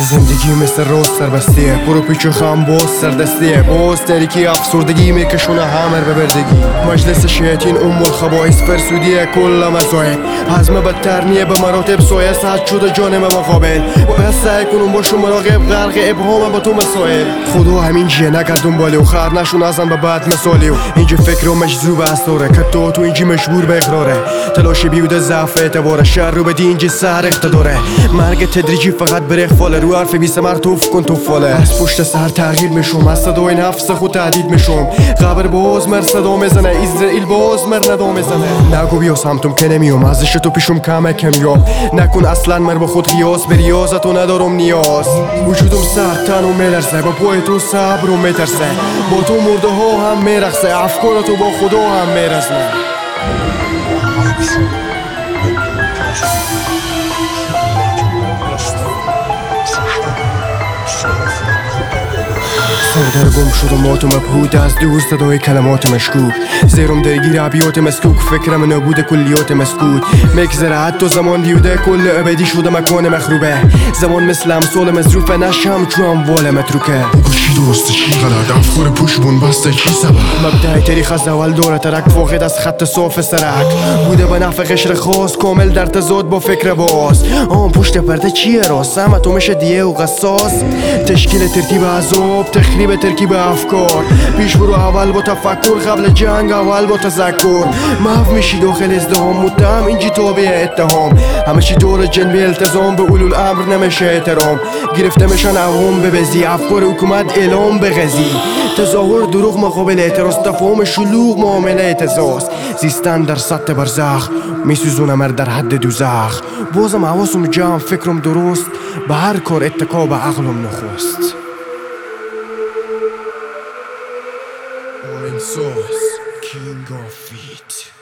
زندگی مثل روز سربستیه. برو پیچ و خم باز سردستیه. باز تریکی افسردگی میکشونه همر به بردگی. مجلس شیطین ام الخبائث فرسودیه کل مزایب حزم بدتر نیه به مراتب سایه. سد شده جانم مقابل. باید سعی کنم باشم مراقب غرق ابهام با تو مسائل. خدا همین جیه نکرد دنبالی و خر نشون ازم به بعد مثالی و اینجا فکر و مجذوب اسراره که تو تو اینجا مجبور به اقراره. تلاش بیوده ضعف اعتباره. شر رو بدی اینجا سر اقتداره. مرگ تدریجی فقط بره فاله رو حرف بی سمر توف کن توفاله. از پشت سر تغییر میشم از صدای نفس خود تهدید میشم. قبر باز مر صدا می‌زنه اسرائیل باز مر ندا می‌زنه. نگو بیا سمتم که نمیام ازش تو پیشم کمه کمیام نکن اصلا مر با خود قیاس به ریاضت و ندارم نیاز. وجودم سخت تنو میلرزه با پای تو صبر و میترسه. با تو مرده ها هم میرخصه افکار تو با خدا هم میرزنه Solutions. سردر گم شد و ماتم مبهود از دور صدای کلمات مشکوک. زیرم درگیر عبیات مسکوک فکرم نبود کلیات مسکوت. مگذره حتی زمان دیوده کل ابدی شده مکان مخروبه. زمان مثل امثال مصروفه نشم چو اموال متروکه. چی درسته؟ چی غلط؟ افکار پوشبون بسته چی سبب مبدع تاریخ از اول دوره ترک فاقد از خط صاف سرک. بوده به نفع قشر خاص کامل در تضاد با فکر باز. آن پشت پرده چیه راست؟ همه تو میشه دیه و قصاص. تشکیل ترتیب عذاب تخریب ترکیب افکار. پیش برو اول با تفکر قبل جنگ اول با تذکر. محو میشی داخل ازدهام متهم اینجی تابع اتهام. همه چی دور جنبی التزام به اولو الامر نمیشه احترام. گرفته میشن عوام به بزی افکار حکومت اعلام به غزی. تظاهر دروغ مقابل اعتراض تفاهم شلوغ معامله اعتزاز. زیستن در سطح برزخ میسوزونم در حد دوزخ. بازم حواسم جمع فکرم درست به هر کار اتکا به عقلم نخست. Sauce, king of feet